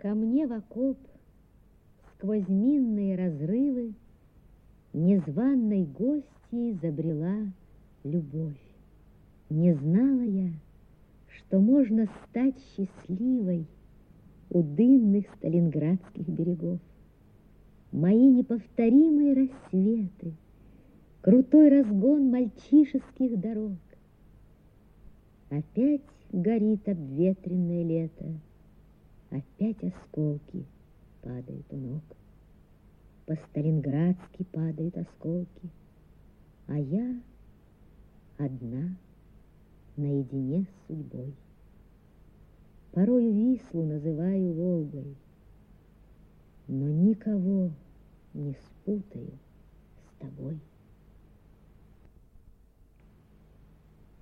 Ко мне в окоп сквозь минные разрывы Незваной гостьей забрела любовь. Не знала я, что можно стать счастливой У дымных сталинградских берегов. Мои неповторимые рассветы, Крутой разгон мальчишеских дорог. Опять горит обветренное лето, Опять осколки падают у ног. По-сталинградски падают осколки, А я одна наедине с судьбой. Порою Вислу называю Волгой, Но никого не спутаю с тобой.